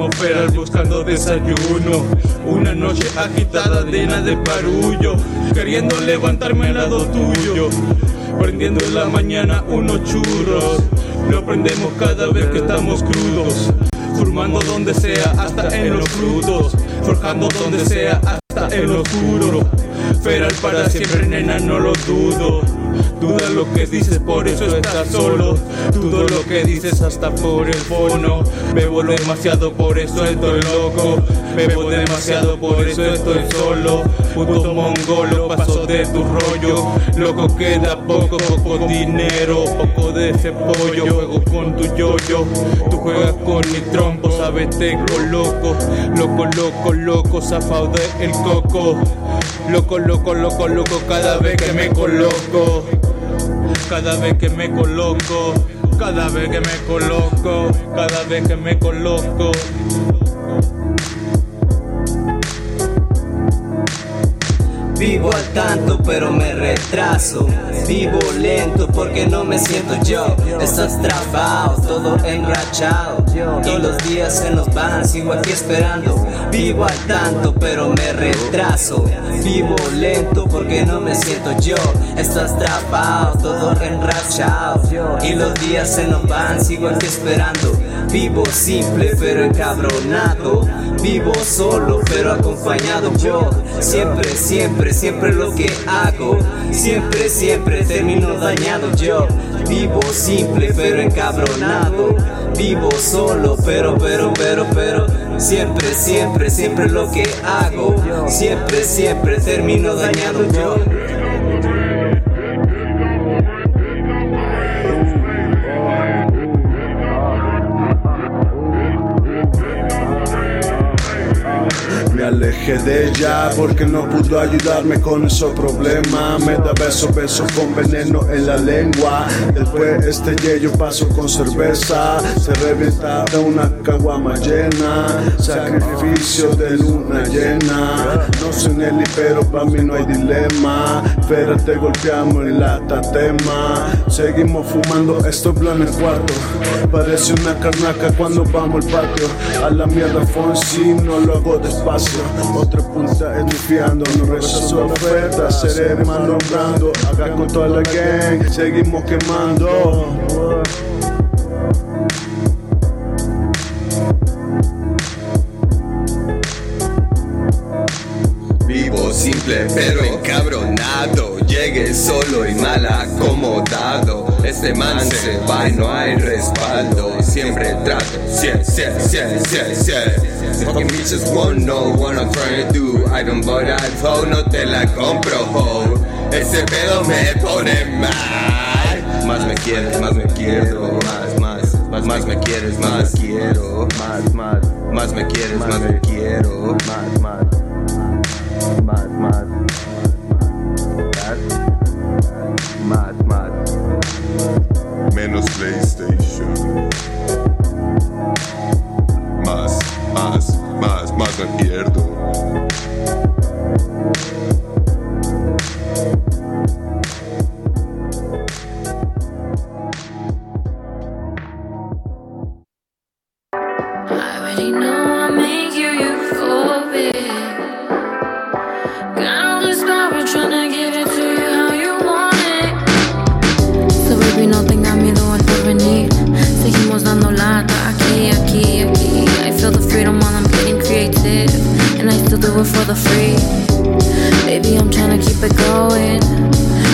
como buscando desayuno. Una noche agitada llena de parullo, queriendo levantarme al lado tuyo. Prendiendo en la mañana unos churros, lo prendemos cada vez que estamos crudos. Formando donde sea, hasta en los frutos. Forjando donde sea, hasta en lo oscuro. Feral para siempre, nena, no lo dudo. Duda lo que dices, por eso estás solo. Dudo lo que dices hasta por el fono. Bebo demasiado, por eso estoy loco. Bebo demasiado, por eso estoy solo. Puto mongolo, paso de tu rollo. Loco, queda poco, poco dinero. Poco de ese pollo, juego con tu yoyo. Tú juegas con mi trompo, sabes, te coloco. Loco, loco, loco, zafado de el coco. Loco, loco, loco, loco, cada vez que me coloco. Cada vez que me coloco, cada vez que me coloco, cada vez que me coloco. Vivo al tanto pero me retraso. Vivo lento porque no me siento yo. Estás trabado, todo enrachado. Y los días se nos van, sigo aquí esperando. Vivo al tanto pero me retraso. Vivo lento porque no me siento yo. Estás trabado, todo enrachado. Y los días se nos van, sigo aquí esperando Vivo simple pero encabronado. Vivo solo pero acompañado. Yo Siempre, siempre, siempre lo que hago. Siempre, siempre termino dañado. Yo Vivo simple pero encabronado. Vivo solo pero, pero, pero, pero Siempre, siempre, siempre lo que hago. Siempre, siempre termino dañado. Yo De ella porque no pudo ayudarme con esos problemas. Me da besos, besos con veneno en la lengua. Después este yello paso con cerveza. Se revienta de una caguama llena. Sacrificio de luna llena. No soy Nelly, pero para mí no hay dilema. Pero te golpeamos en la tatema. Seguimos fumando, esto es plan en cuarto. Parece una carnaca cuando vamos al patio. A la mierda Fonsi, no lo hago despacio. Otra punta es fiando, no rechazo la oferta. Seré hermano nombrando, acá con toda la gang. Seguimos quemando. Vivo simple pero encabronado Llegué solo y mal acomodado Este man se va y no hay respaldo. Siempre trato, yeah, yeah, yeah, yeah, yeah Fucking bitches won't know what I'm trying to do. I don't buy that phone, no te la compro, Ese pedo me pone mal. Más me quieres, más me quiero. Más, más, más, más me quieres, más quiero. Más, más, más me quieres, más me quiero. Más, más Mad, mad. Baby, no tengas miedo al porvenir. Seguimos dando lata aquí, aquí, aquí. I feel the freedom while I'm getting creative, and I still do it for the free. Baby, I'm trying to keep it going,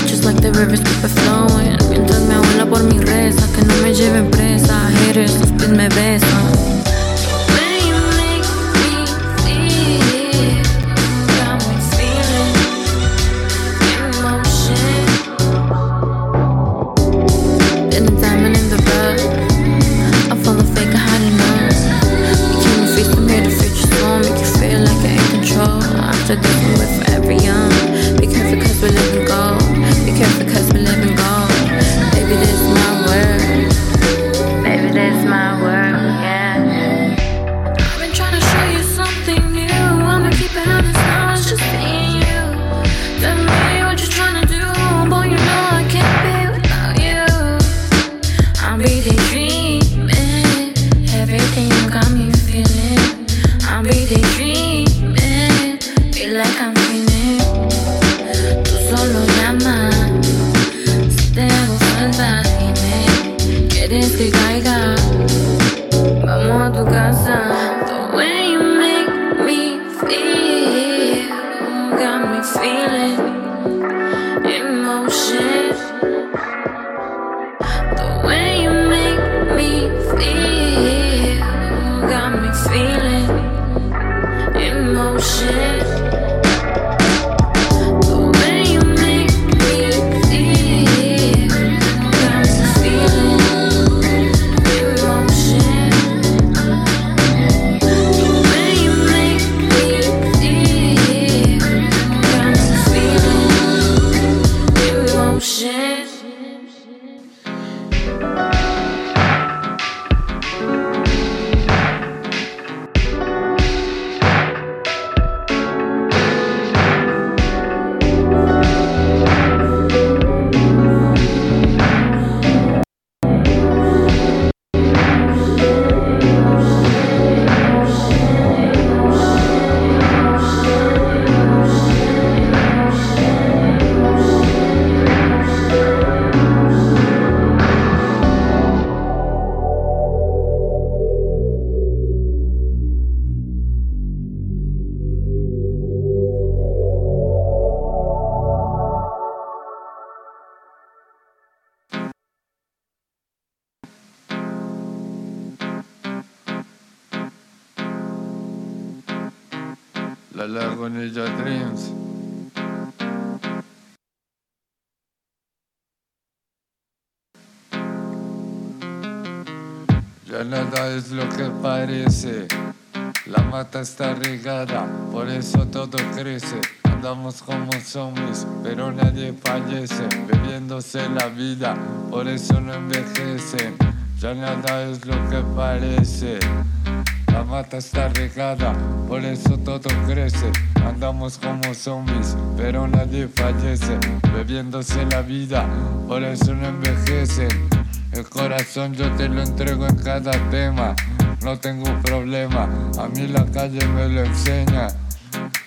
just like the rivers keep it flowing. Mientras me abuela por mi reza, que no me lleven presa. Haters, los pies me besan. Me Es lo que parece. La mata está regada, por eso todo crece. Andamos como zombies, pero nadie fallece. Bebiéndose la vida, por eso no envejecen. Ya nada es lo que parece. La mata está regada, por eso todo crece. Andamos como zombies, pero nadie fallece. Bebiéndose la vida, por eso no envejecen. El corazón yo te lo entrego en cada tema. No tengo problema, a mí la calle me lo enseña.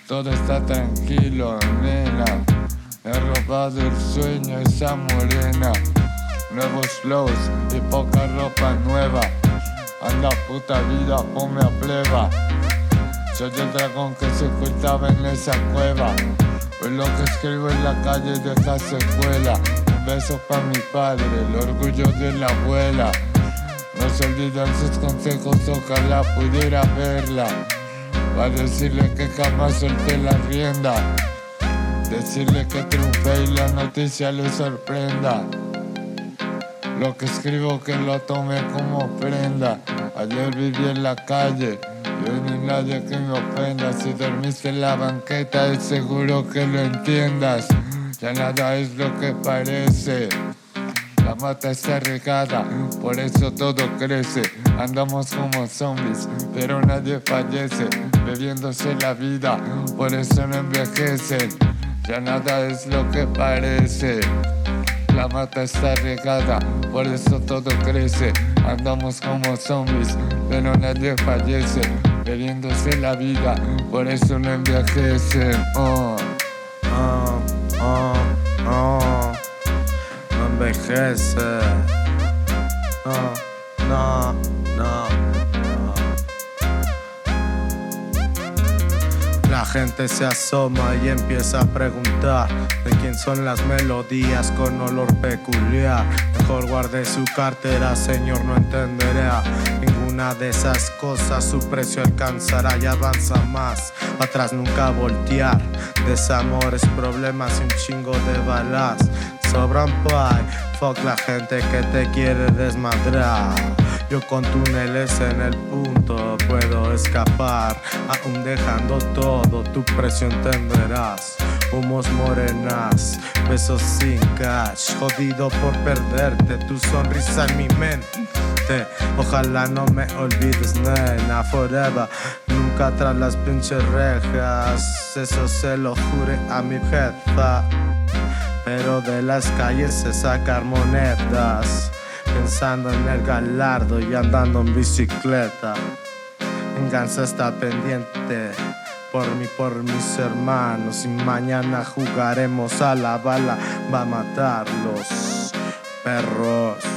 Todo está tranquilo, nena. He robado el sueño esa morena. Nuevos flows y poca ropa nueva. Anda puta vida, ponme a pleba. Soy el dragón que se ocultaba en esa cueva. Pues lo que escribo en la calle deja secuela. Un beso pa' mi padre, el orgullo de la abuela. No se olvidan sus consejos, ojalá pudiera verla. Para decirle que jamás solté la rienda. Decirle que triunfé y la noticia le sorprenda. Lo que escribo que lo tome como prenda. Ayer viví en la calle y hoy no hay nadie que me ofenda. Si dormiste en la banqueta es seguro que lo entiendas. Ya nada es lo que parece. La mata está regada, por eso todo crece. Andamos como zombies, pero nadie fallece. Bebiéndose la vida, por eso no envejecen. Ya nada es lo que parece. La mata está regada, por eso todo crece. Andamos como zombies, pero nadie fallece. Bebiéndose la vida, por eso no envejecen. Oh. Oh, oh, oh. No envejece. No, no, no, no. La gente se asoma y empieza a preguntar de quién son las melodías con olor peculiar. Mejor guarde su cartera, señor, no entenderá. Ninguna de esas cosas su precio alcanzará y avanza más. Atrás nunca voltear. Desamores, problemas y un chingo de balas. Sobran pie, fuck la gente que te quiere desmadrar. Yo con túneles en el punto puedo escapar, aún dejando todo, tu precio entenderás. Humos morenas, besos sin cash, jodido por perderte, tu sonrisa en mi mente. Ojalá no me olvides, nena, forever. Nunca tras las pinches rejas, eso se lo jure a mi jefa. Pero de las calles se sacar monedas. Pensando en el galardo y andando en bicicleta. Venganza está pendiente por mí, por mis hermanos. Y mañana jugaremos a la bala. Va a matar los perros.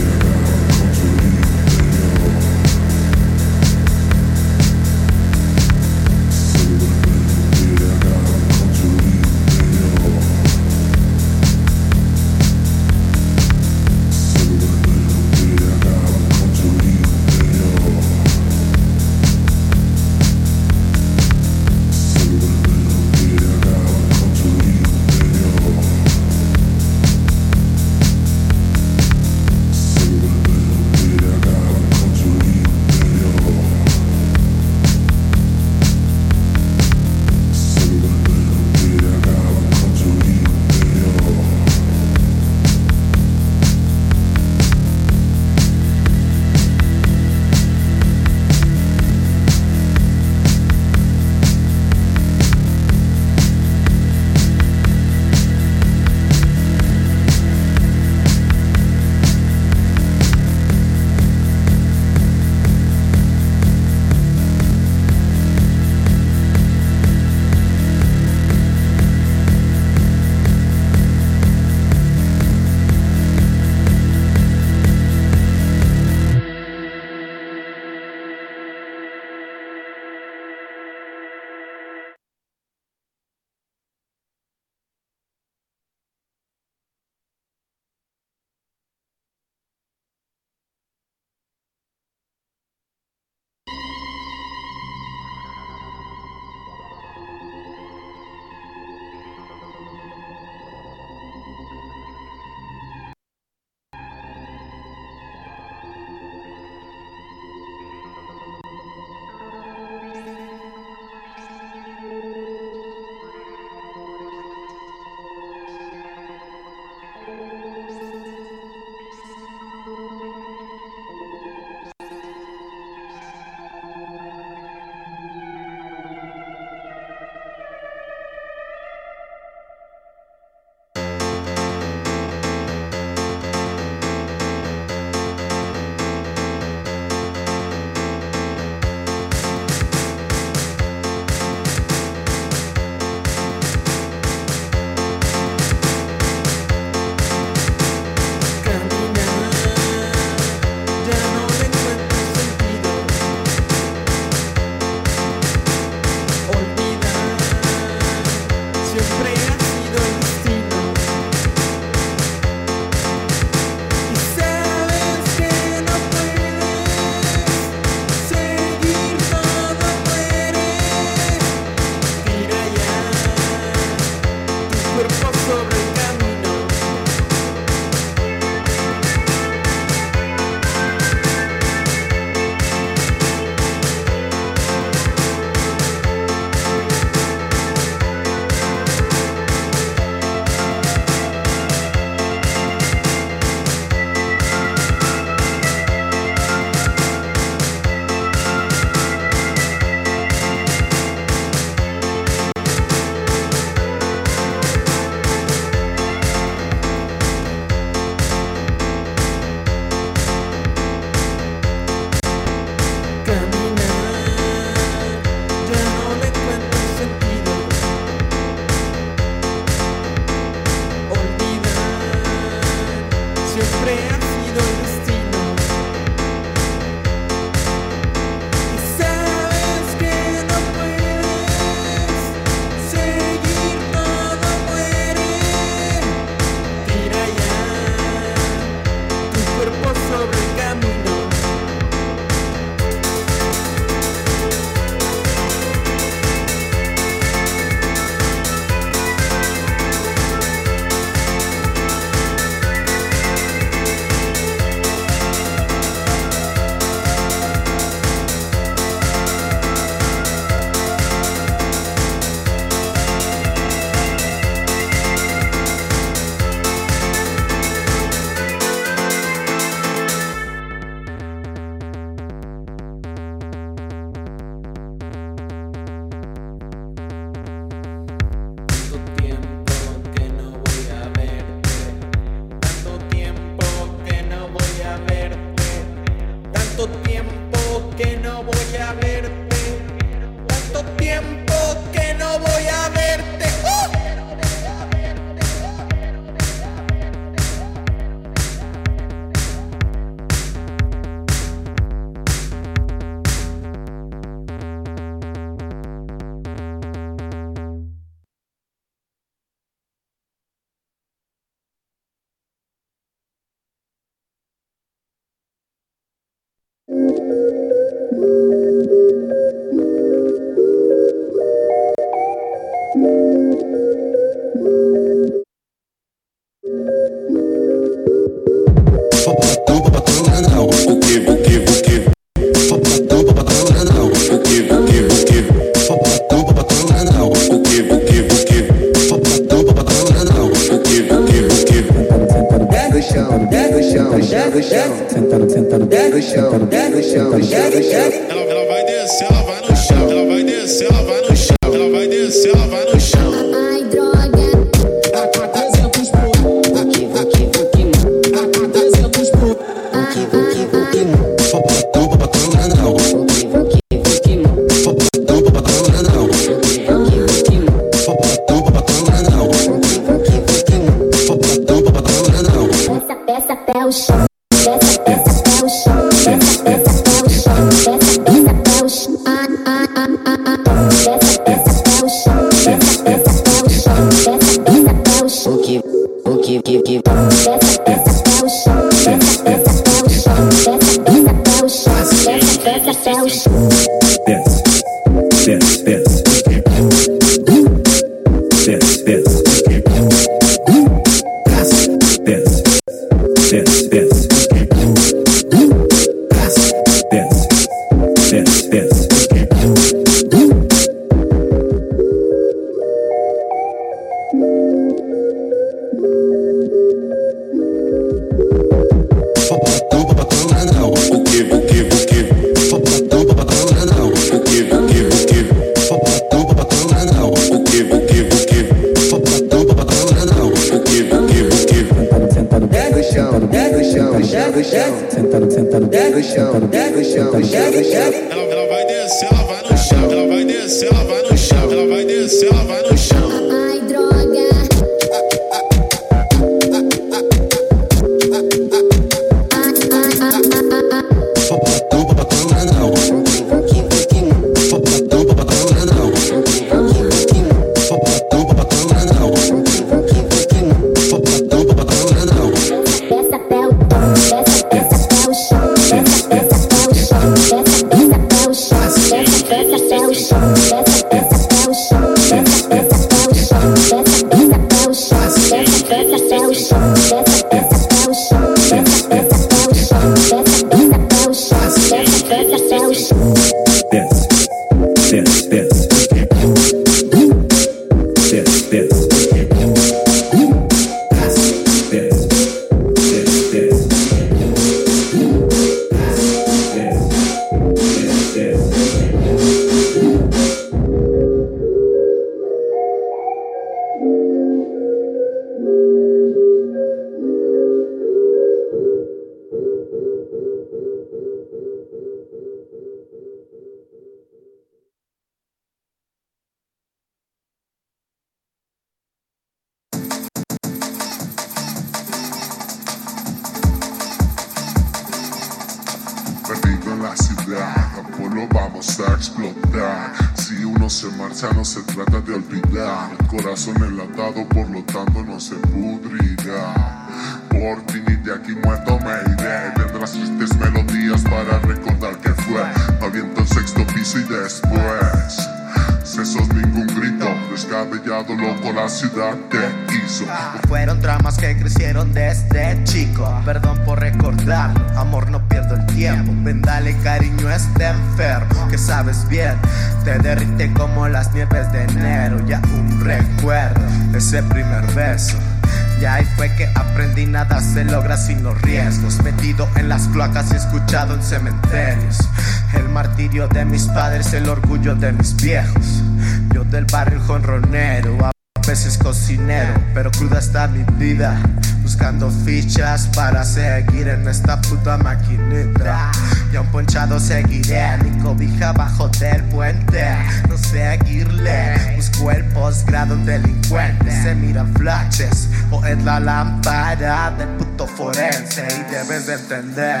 Para seguir en esta puta maquinita. Y un ponchado seguiré, mi cobija bajo del puente. No seguirle, busco el posgrado un delincuente. Se miran flashes o es la lámpara del puto forense. Y debes de entender.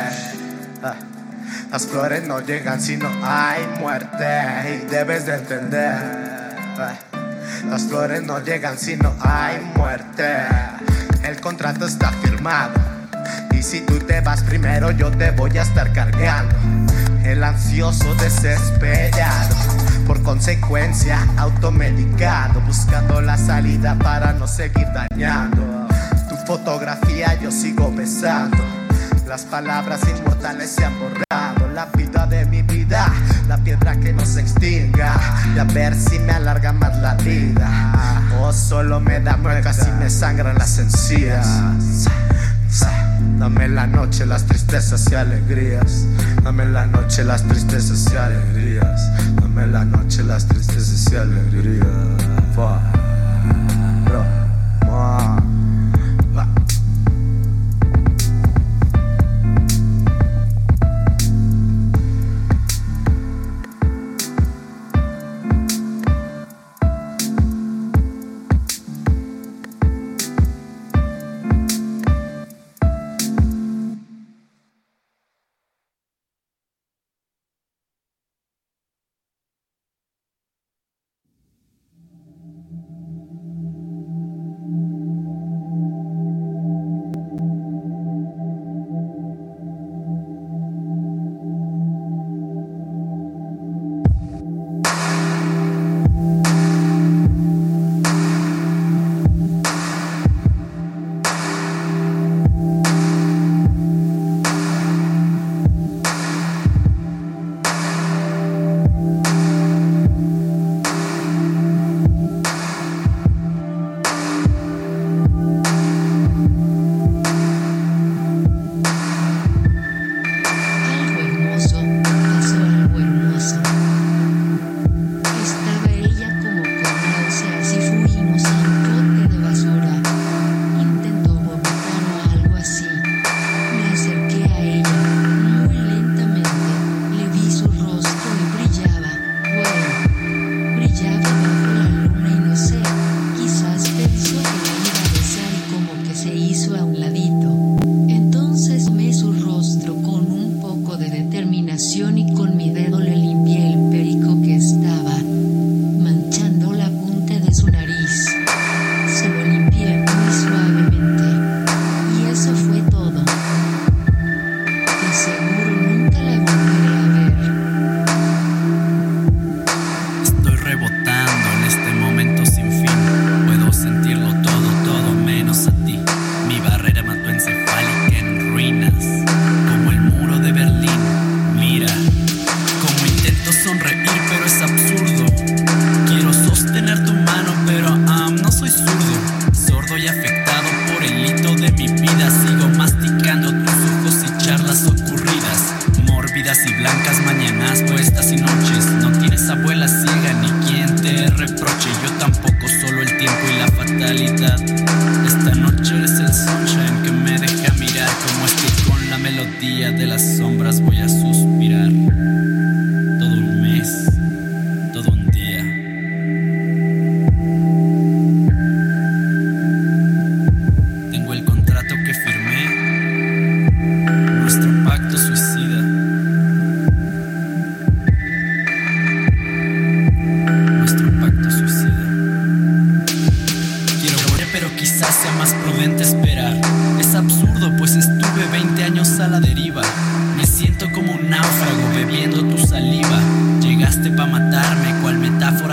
Ah, las flores no llegan si no hay muerte. Y debes de entender. Ah, las flores no llegan si no hay muerte el contrato está firmado. Y si tú te vas primero, yo te voy a estar cargando. El ansioso desesperado, por consecuencia automedicado, buscando la salida para no seguir dañando. Tu fotografía yo sigo besando, las palabras inmortales se han borrado lápida de mi vida, la piedra que no se extinga, y a ver si me alarga más la vida. O solo me da muecas y me sangran las encías. Dame la noche las tristezas y alegrías. Dame la noche las tristezas y alegrías. Dame la noche las tristezas y alegrías. Fuck. Bro.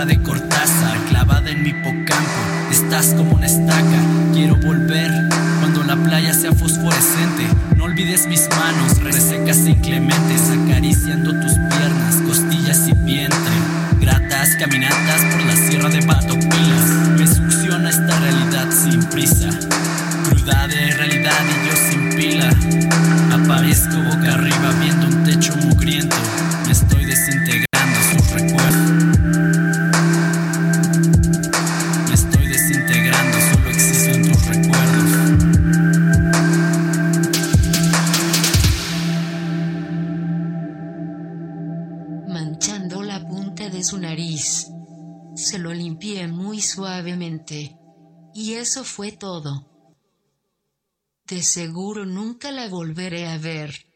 de cortaza clavada en mi hipocampo. Estás como una estaca, quiero volver cuando la playa sea fosforescente. No olvides mis eso fue todo. De seguro nunca la volveré a ver.